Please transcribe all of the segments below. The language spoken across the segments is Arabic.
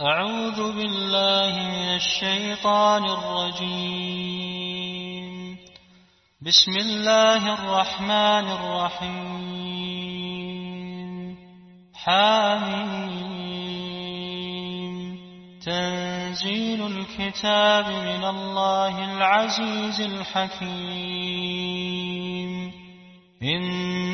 أعوذ بالله من الشيطان الرجيم. بسم الله الرحمن الرحيم. حاميم. تنزيل الكتاب من الله العزيز الحكيم.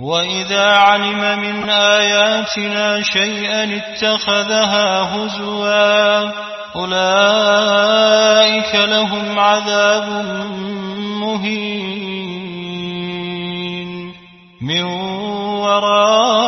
وإذا علم من آياتنا شيئا اتخذها هزوا أولئك لهم عذاب مهين من ورائهم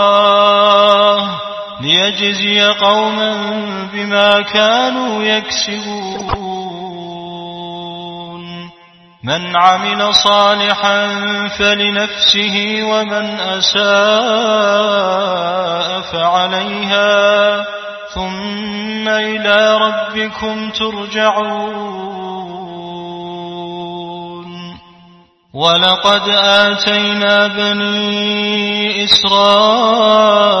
ليجزي قوما بما كانوا يكسبون. من عمل صالحا فلنفسه ومن أساء فعليها. ثم إلى ربكم ترجعون. ولقد آتينا بني إسرائيل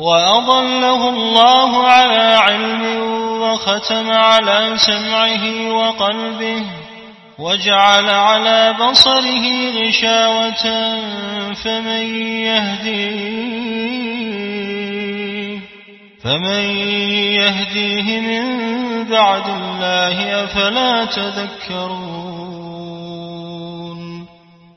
وأضله الله على علم وختم على سمعه وقلبه وجعل على بصره غشاوة فمن يهديه فمن يهديه من بعد الله أفلا تذكرون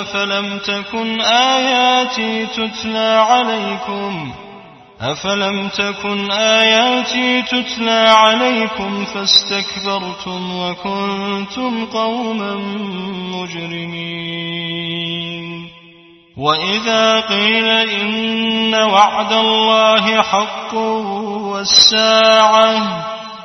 أفلم تكن آياتي تتلى عليكم؟ أفلم تكن آياتي تتلى عليكم فاستكبرتم وكنتم قوما مجرمين. وإذا قيل إن وعد الله حق والساعة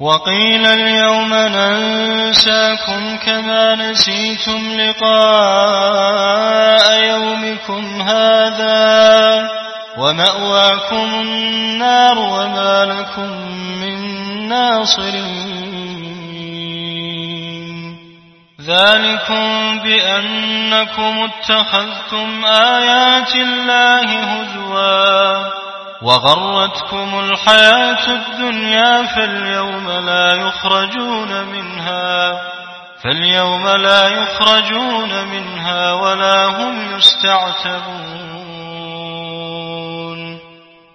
وقيل اليوم ننساكم كما نسيتم لقاء يومكم هذا ومأواكم النار وما لكم من ناصرين. ذلكم بأنكم اتخذتم آيات الله هزواً. وغرتكم الحياة الدنيا فاليوم لا يخرجون منها فاليوم لا يخرجون منها ولا هم يستعتبون.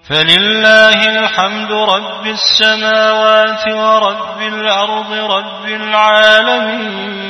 فلله الحمد رب السماوات ورب الأرض رب العالمين.